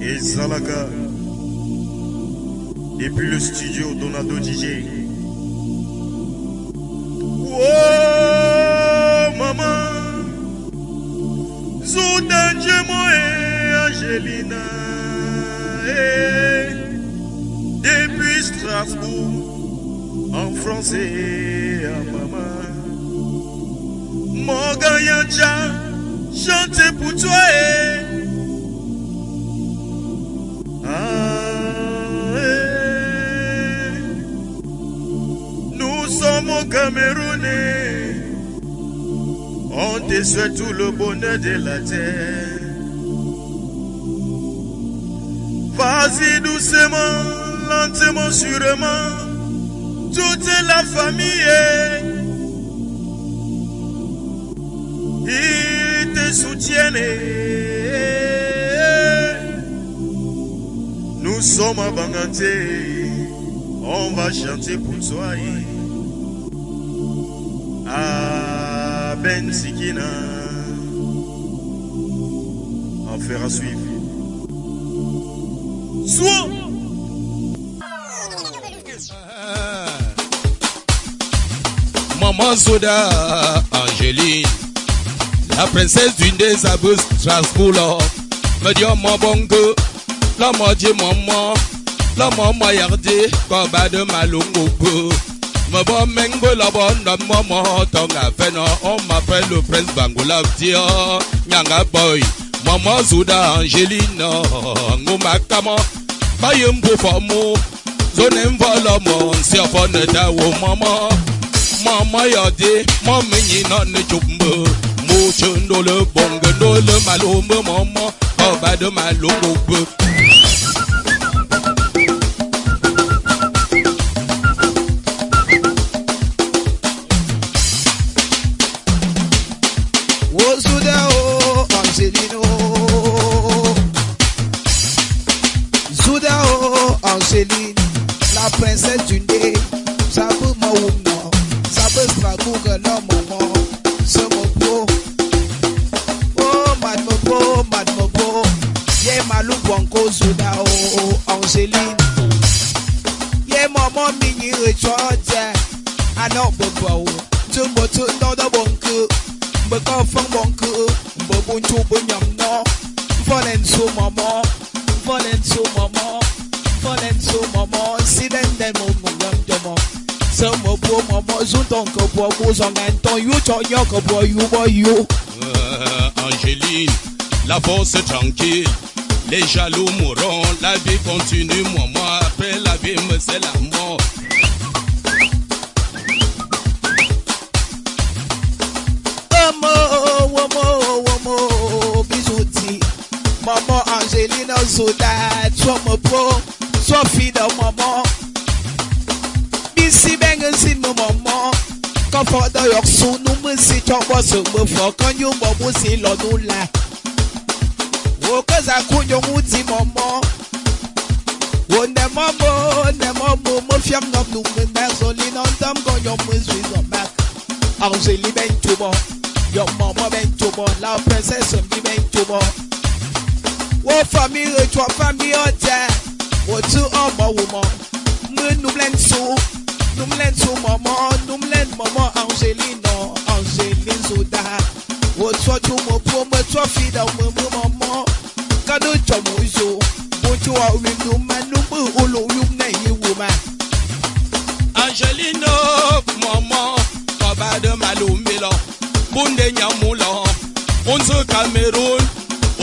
et Zalaga. Depuis le studio Donado DJ. Oh, maman. Zoudanjemo et Angelina. Et depuis Strasbourg, en français à maman. Morgan Yancha, chantez pour toi. eh. Sommes au Cameroun. eh. On te souhaite tout le bonheur de la terre. Vas-y doucement, lentement, sûrement. Toute la famille. Ils te soutiennent. Nous sommes à. On va chanter pour toi. À Ben Sikina. En faire à suivre. Soit. Maman Soda, Angéline, la princesse d'une des abus Strasbourg, me dit oh, mon bon que, la moitié maman, la maman yardé, comme de malongo Me bo mengola mama momo tonga feno on m'appelle friends prince Bangola Tio Nyanga boy mama Zuda Angelina Ngumakamo Bayembo fomo Zone mvolomo Siafone dawo mama Mama yade mama nina ne chumbo Mo chendo le bongo le malombe mama Obado malombe soda oh Angeline. Yeah, mama me you a chote. I know bobo. Tumbo to another the bonku. Bako from bonku. Bobun to bunyam no. Fallen so mama. Fallen so mama. Fallen so mama. See them them oh, mumum domo. Some of my mama zunton kobo bozong and ton you chok yoko boy you boy you. Uh, Angeline, la force tranquille. Les jaloux mourront, la vie continue, moi, moi, après la vie, c'est la mort. Omo womo womo bizuti mọmọ Angelina Zola tọmọ po tọfidọ mọmọ bisi bẹngẹ si mu mọmọ kọfọdọ yọksun numu si tọgbọ sọgbọ fọ kọnyu mọmu si lọnu la okoza akwụnye onwe uti mọmọ wonemọmọ onemọmọ mofiam nọ n'ugbe Soli na ọdọm gọnyọ mwezu ịzọ back ọzọli be ntụmọ yọmọmọ be ntụmọ la princess omi be ntụmọ wofọ mi retwọ fami ọtẹ wotu ọmọ wumọ mmenumlen so numlen so mọmọ numlen mọmọ ọzọli nọ ọzọli nzoda wotu ọtụ mọ pụọ mọtụ ọfịda ọmụmụ mọmọ. sa đưa cho mỗi dù chú chùa huyền đúng mà đúng bư ô lộ lúc này yêu của mà. Angelino mọ̀mọ́ ọba de malumbi lọ bunde nyamu lọ unsu Cameroon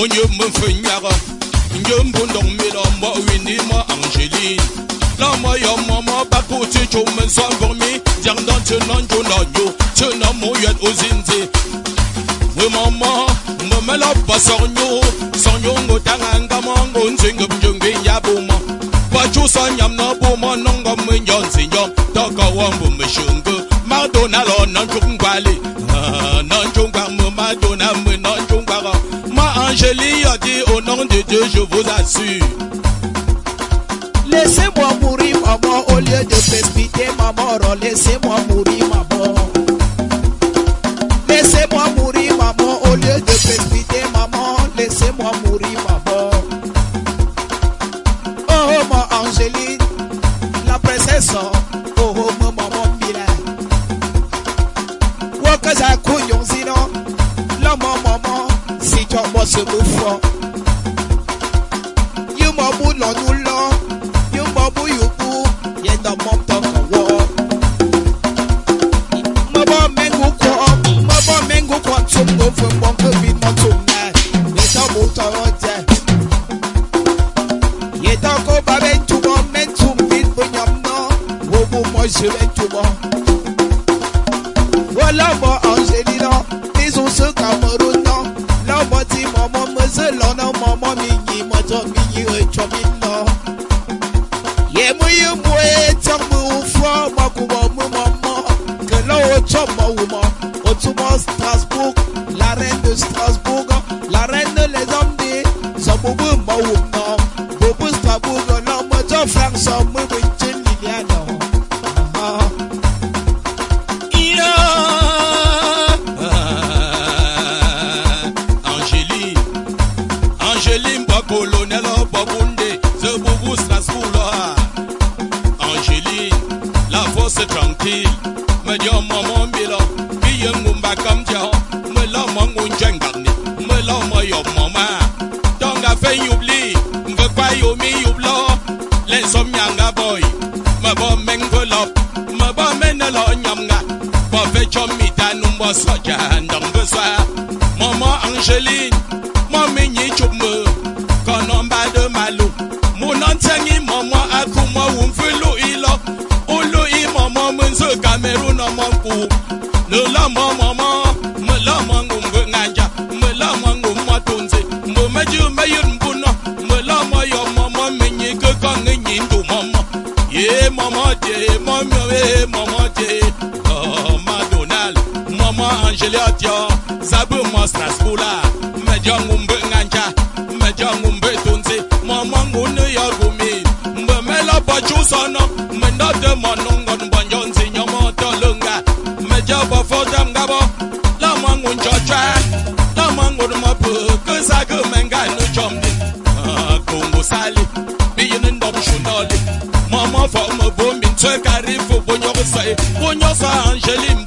onye mmefu nyagọ nye mbu ndong mi lọ mbọ windi mọ Angeline lọmọ yọ mọmọ bako ti tso mẹsọ gọmi jangdọ ti nọ njo nọ jo ti nọ mu yẹ ozinze wimọmọ ba sonyo sonyo ngo tanga nga mongo nzinga mjungi ya bumo ba chusa nyam na bumo nongo mnyo nzinyo toka wambu mshungu madona lo nanjungwali nanjungwa mu madona mu nanjungwa ma angeli a dit au nom de Dieu je vous assure Laissez-moi mourir maman au lieu de précipiter ma mort laissez-moi mourir maman Souvent Strasbourg, la reine de Strasbourg, la reine de les hommes des hommes Mawoukan, Strasbourg, l'homme de Jean-François mechọ mitanu mgbọsọja ndọmbụsa mọmọ angeline mọminyi chụmụ kọnọmbado malu mụnọnteni mọmọ akụmọwu mfụlụ ilọ ụlụ imọmọ mụnzu kamerun ọmọ mkpụ lụlọmọ la mụlọmọ ngụmbụ nganja mụlọmọ ngụmmọ tụnzi mụmeju meyun mbụnọ la yọ mọmọ minyi kekọ nginyi ndụ mọmọ yee mọmọ e, jee mọmọ ee mọmọ jee jeli ọtịọ zabu mọsra skula mmejọ ngwu mbe nga ncha mmejọ ngwu mbe tonti mọmọ ngwu nne ya ọgụ mi mgbe mela bọchi ụzọ nọ mgbe ndị ọdụ mọ nụ ngọ nbọnjọ nti nyọmọ ọtọ longa bọfọ dam gabọ lọmọ ngwu nchọ chọa lọmọ ngwu mọpụ kụzagụ menga nụ chọm dị ah, kongo sali biyi nụ ndọm shunọli mọmọ fọ mọ bụ mi ntụ karị fụ bonyo sọ bonyo sọ angelim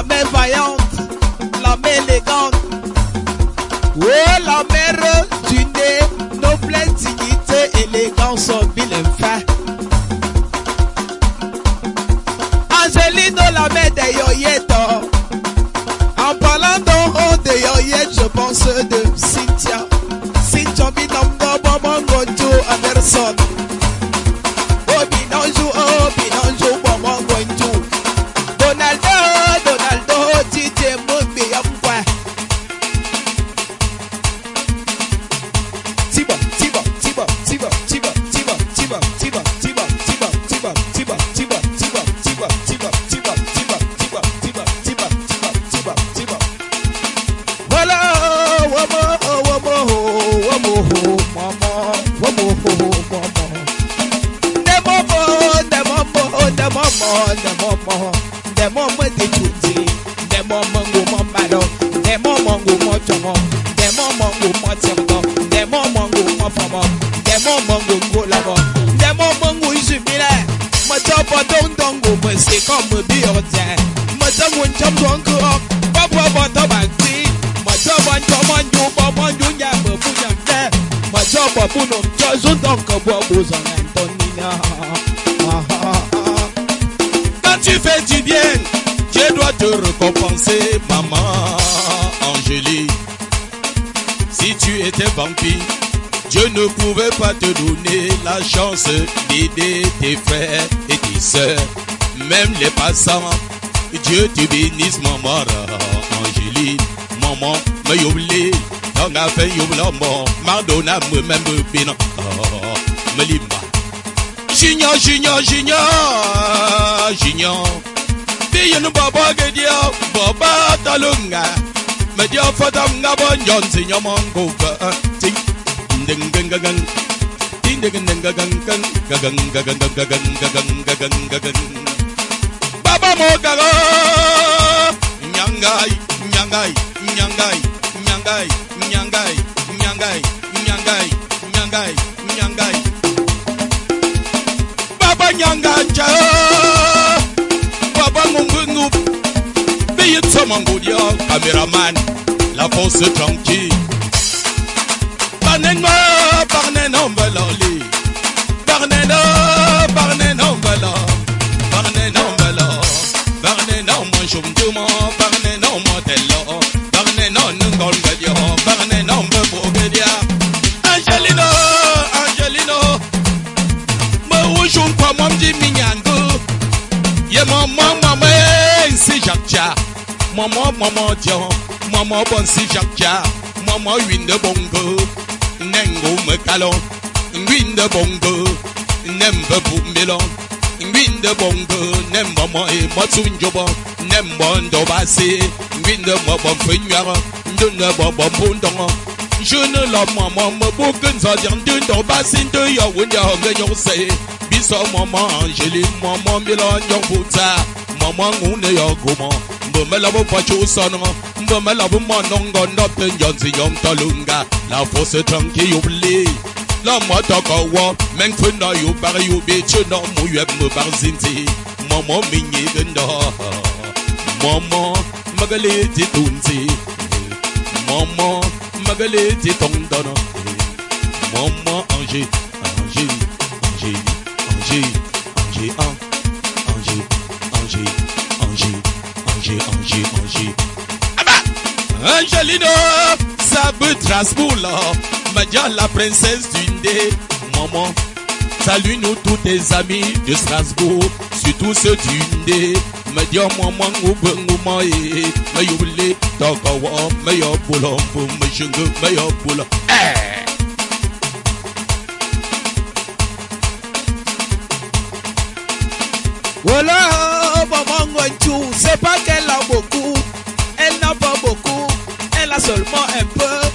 la main vaillante, la main élégante. Oh, la mère du nez, noblesse, dignité, élégance, vilain fin. Angelina, la main des yoyettes. En parlant d'en haut de yoyettes, je pense de Cynthia. Cynthia Binambo, Bomongo, Joe Anderson. Tu fais du bien, Dieu doit te récompenser, maman Angélique. Si tu étais vampire, Dieu ne pouvait pas te donner la chance d'aider tes frères et tes sœurs, même les passants. Dieu te bénisse, maman Angélique. Maman, me yoblé, dans la fin yoblambo, Madonna me même bénin, Junior, Junior, Junior, Junior. Be you no Baba get you, Baba Talunga. Me dia fatam na bon yon si nyo mongo ka. Ting, ding, ding, ding, ding. Ting, ding, ding, ding, ding, ding. Gagang, gagang, gagang, gagang, gagang, gagang. Baba mo gaga. Nyangai, nyangai, nyangai, nyangai, nyangai, nyangai, nyangai, nyangai, nyangai. jaja baba mungungu Veillez sama ngudia cameraman La force tranquille. Ma barnen on Barnen la Barnen on va Mama mama jọ mama bọn si Mama mọmọ winde bongo nengo ngo me kalọ winde bongo ne mbe bu melo winde bongo ne mọmọ e mọtu njobo ne mọ ndo ba se. Winde mọ bọn fe nyarọ ndo ne bọn bọn bu ndongo je ne la mọmọ mọ bu kenza jang ndo ndo ba se ndo ya wunde ho nge nyong se. Biso mama angeli mọmọ melo nyong buta mọmọ ngune yo gomo Mbomelabo pachusano Mbomelabo manonga Nothing yanzi yom talunga La force tranqui oubli La mata kawa Meng fina yu bar yu bichina Muyeb mubar zinti Mama mingi genda Mama magale ti tunzi. Mama magale ti tongdana Mama anji Anji Anji Anji. Angelino, Sabutrasmula, Madia la princesse d'Indé, maman. Salut-nous tous tes amis de Strasbourg, surtout ceux d'Indé. Madia maman Ubengumae, Mayoule, Tokawa, Mayopula, Mujungu, Mayopula. Eh! Voilà, maman Wanchou, c'est pas qu'elle a beaucoup seulement un peu,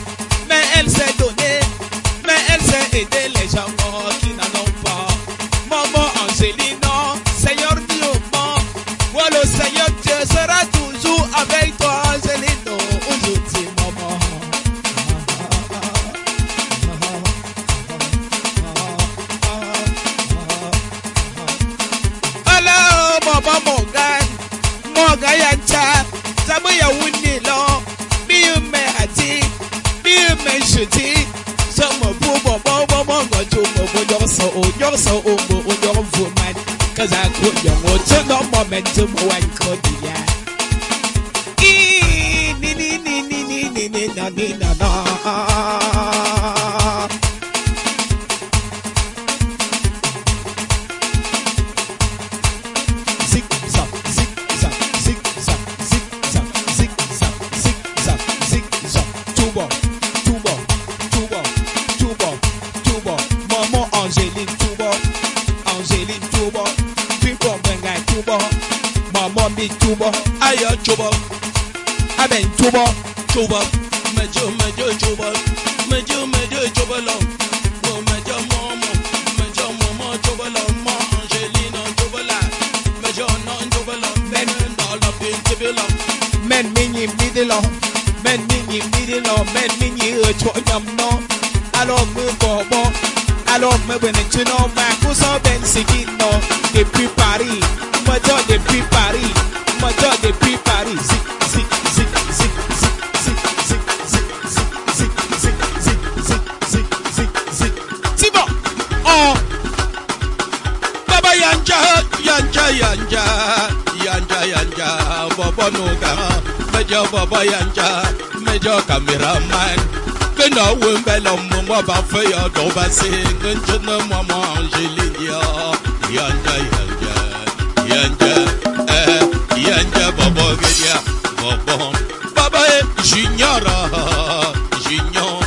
mais elle s'est donnée, mais elle sait aider so umbo on your foot man. Cause I put your motor no momentum chubo, mama mi chubo, ayo chubo, amen chubo, chubo, mejo mejo chubo, mejo mejo chubo lo, wo mejo momo, mejo momo chubo lo, Angelina chubo mejo non chubo men dolo bin lo, men minyi midi lo, men minyi midi lo, men minyi ocho nyam no, alo mu bobo, alo mu bene chino ma kusab moto depuis Paris moto depuis Paris zik zik zik zik zik zik zik zik zik zik zik zik zik zik bon oh Baba yanja, yanja, yanja, yanja, yanja, bobo nuga, mejo bobo yanja, mejo cameraman. Que no wimbe lo mo ba fe yo do ba no mo mo Angelia. Yanja, yanja, yanja eh yanja bobo gedia bobo. Baba e jinyara jinyon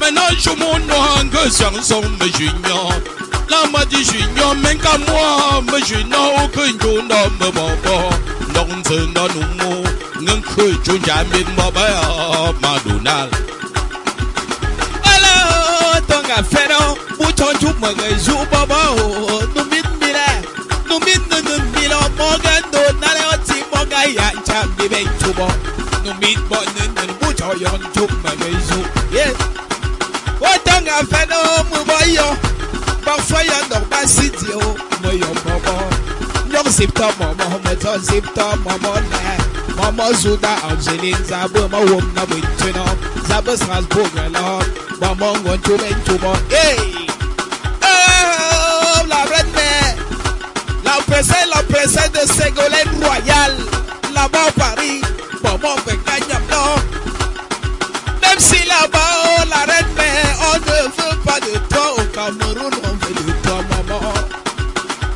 maintenant je mon hangue sang son me jinyon la ma di jinyon men ka moi me jinyon o kun jo no me bobo. Dong zen no nu mo ngang khu jo ja min baba ma donal Hello, tonga fero, buton chúc mọi người đi bên chú bọ nó mít bọ nên nên bố cho yon chúc mà gây dụ yeah ô tăng à phê nó mù bọ yo bằng xoay yon đọc ba xí diệu mơ yon bọ bọ nhóm xịp tò mò mò mò tò xịp tò mò mò nè. Mò mò dù ta Angeline ra bơ mò wùm nó bình chơi nó. Ra bơ Strasbourg rồi lọ mò mò nguồn chú bên chú bọ yeah La presente, la presente de Ségolène Royal. Là-bas à Paris non. Même si là-bas oh, la reine mère On ne veut pas de toi au Cameroun On veut de toi maman.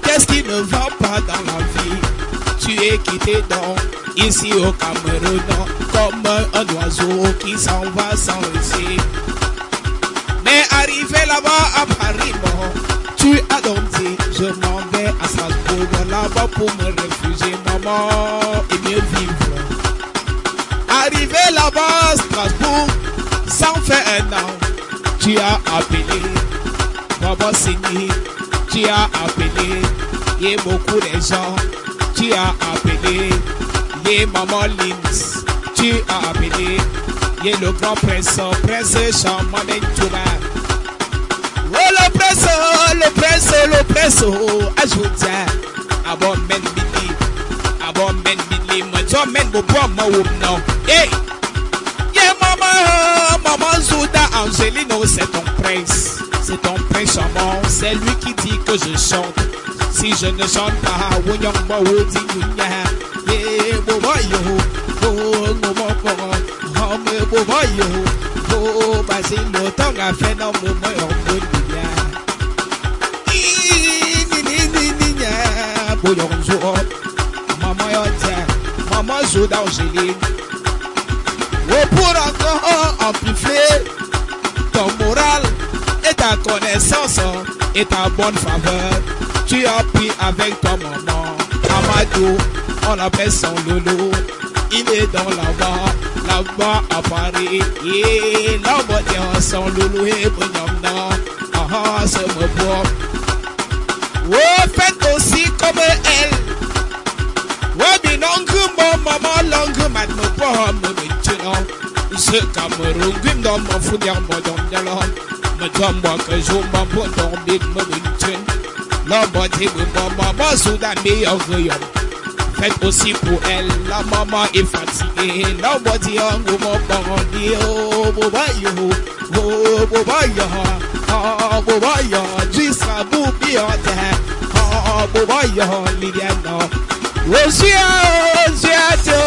Qu'est-ce qui ne va pas dans la vie? Tu es quitté donc ici au Cameroun comme un oiseau qui s'en va sans laisser. Mais arrivé là-bas à Paris, pour me réfugier, maman, et mieux vivre. Arrivé là-bas Strasbourg, sans faire un an, tu as appelé, Baba Signy, tu as appelé, et beaucoup de gens, tu as appelé, et Maman Lins, tu as appelé, et le grand prince, prince Chaman Touba. Oh le prince, le prince, le prince, ajoute, abon men bidli abon men bidli mwen so men bo po hey yeah maman Zouda Angelino c'est ton prince. C'est ton prince charmant c'est lui qui dit que je chante. Si je ne chante pas wonyong mo yeah boy yo bo mo mo mo mo bo Boyong Zo, Maman Yota, Maman Zouda Angeline. Oh, pour encore amplifier ton moral et ta connaissance et ta bonne faveur. Tu as pris avec ton maman Amadou, on appelle son loulou. Il est dans là-bas, là-bas à Paris. Et là-bas, son loulou et bonhomme. Ah ah, c'est mon beau. Oh, faites aussi comme elle. Oui, binongue, mon maman, langue, maintenant, pomme, maintenant. Ce Cameroun, guim, dans mon fournir, mon don, de l'homme. Me donne moi que je m'en pour dormir, me maintenant. L'homme, dit, mon maman, soudain, meilleur rayon. Faites aussi pour elle, la maman est fatiguée. L'homme, dit, on, mon parent, dit, oh, bon, bah, yo, oh, bon, bah, yo. ابو ريان جسمه مو بيوتها ابو ريان لجنه وزياد زياده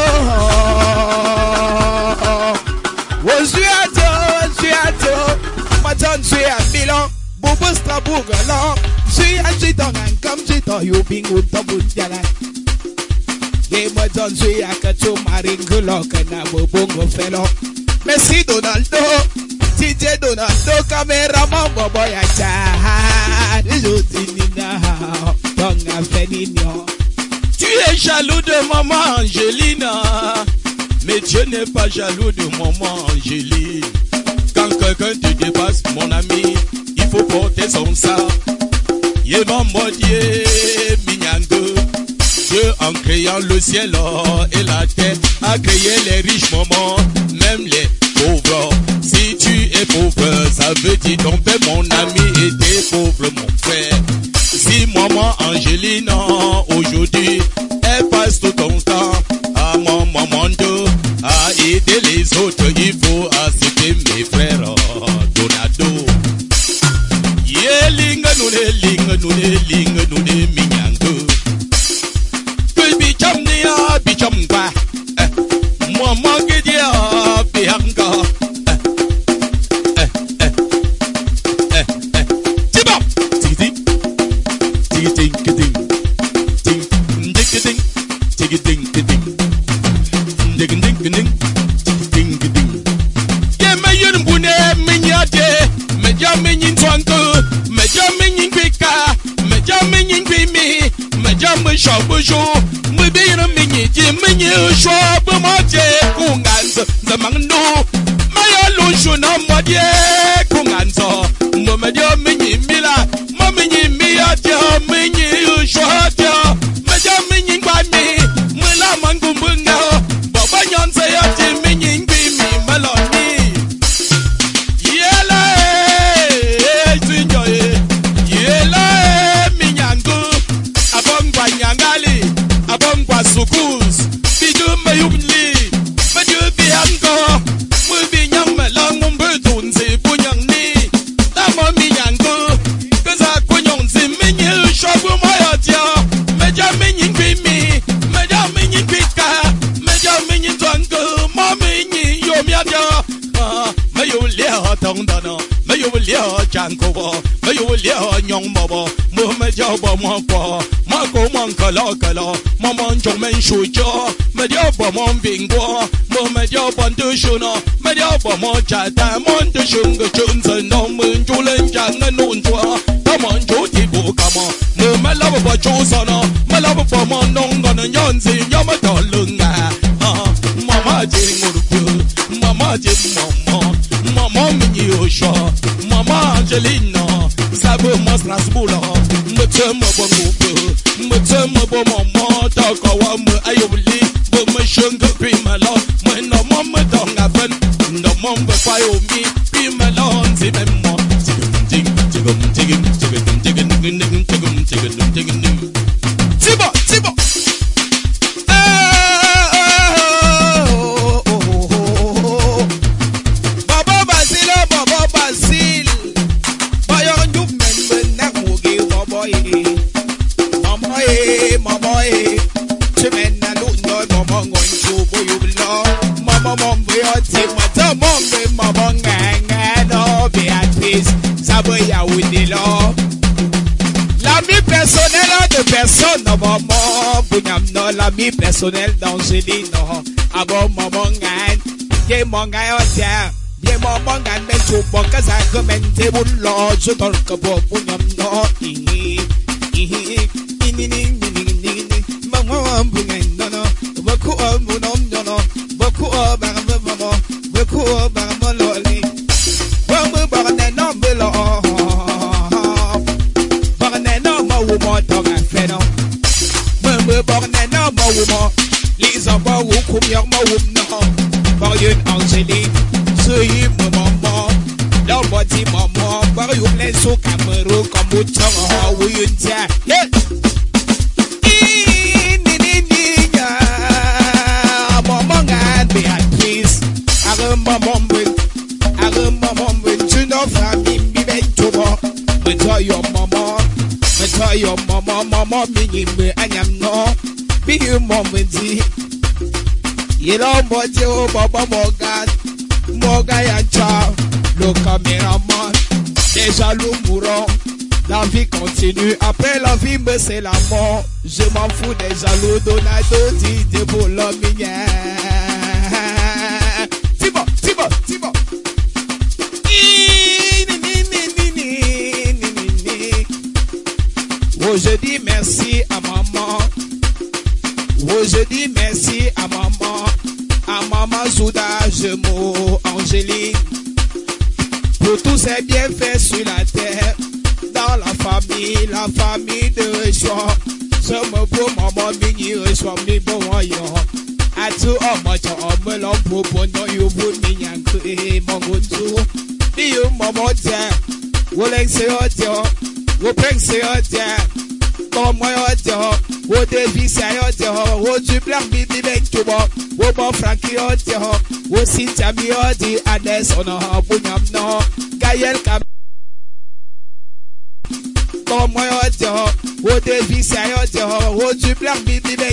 وزياده زياده ما تنسي بلا بوبستا بوغلا زياد زيتا كم زيتا يوبين وتبوت يلا Game John Zia Kachu Maringo Lock and Abu Bongo Fellow Messi Tu es jaloux de maman Angéline, mais Dieu n'est pas jaloux de maman Angéline. Quand quelqu'un te dépasse, mon ami, il faut porter son sac. Yéman Modié, Minyango. Dieu en créant le ciel et la terre a créé les riches moments, même les pauvres. Si tu es pauvre, petit tombé, mon ami était pauvre, mon frère. Si maman Angéline, aujourd'hui, elle passe tout ton temps à mon maman à aider les autres, il faut accepter mes frères, Donado. Yeah, linga nune, linga nune, linga diaba mon pa ma ko man kala kala ma man jong men shu jo me diaba mon vingwa mo me diaba ndu shu no me mo cha ta mon du shu no mun ju len cha ngan nun chua ta mon ju ti bu ka mo mo me la ba chu so no me la ba mo nong ga na yon si yo ma to lung ga mama ji ngur ku mama ji mama mama mi yo sha mama angelina sabo mo strasbourg mete mo bo ngupe mete mo bo mo mo doko wa mo ayobli bo mo shongo pi malo mo no mo mo donga ben no mo bo fa yo you belong. Mama. L'ami personnel de personne maman bunyam no l'ami personnel d'Angelino abo mabonga ye monga yote. Ye mabonga me kaza komente bullo chutorka bo bunyam no ihi ihi ini ini ini ini mama mabonga no no baku Fatima Les abats au mama. Mama, wumna Par une mama. Mama, ma maman La mama. Mama, Par une laisse mama. Mama, Comme au temps mama. Mama, tiens Yeah your mama, mama, me, me, mama. am biyu mọmụdi yiri ọmọdé ụbọbọ mọga mọga ya ncha lokamirama déjà l'oumouran La vie continue, après la vie, mais c'est la mort. Je m'en fous des jaloux, dit de Bologne. Tibo, Tibo, Tibo. Oh, je dis merci à maman. Je dis merci à maman. À maman Zouda, je m'o Angéline. Pour tous ces bienfaits sur la terre. Dans la famille, la famille de choix. Ce me beau maman mini reçoit mes voyants. À tout homme, tu homme l'homme pour non, you would me yank, mon gonzo. Ni yu mọmọ jẹ. Wo lẹ ń ṣe kpọmọ ya ọdị họ wodo abc anyị ọdị họ woju black bibi be nkebọ wobọ franki ya ọdị họ wosi nchami ya ọdị ades ọnọ ha ọbụnyam nọ gayel kam kpọmọ ya ọdị họ wodo abc anyị họ black bibi be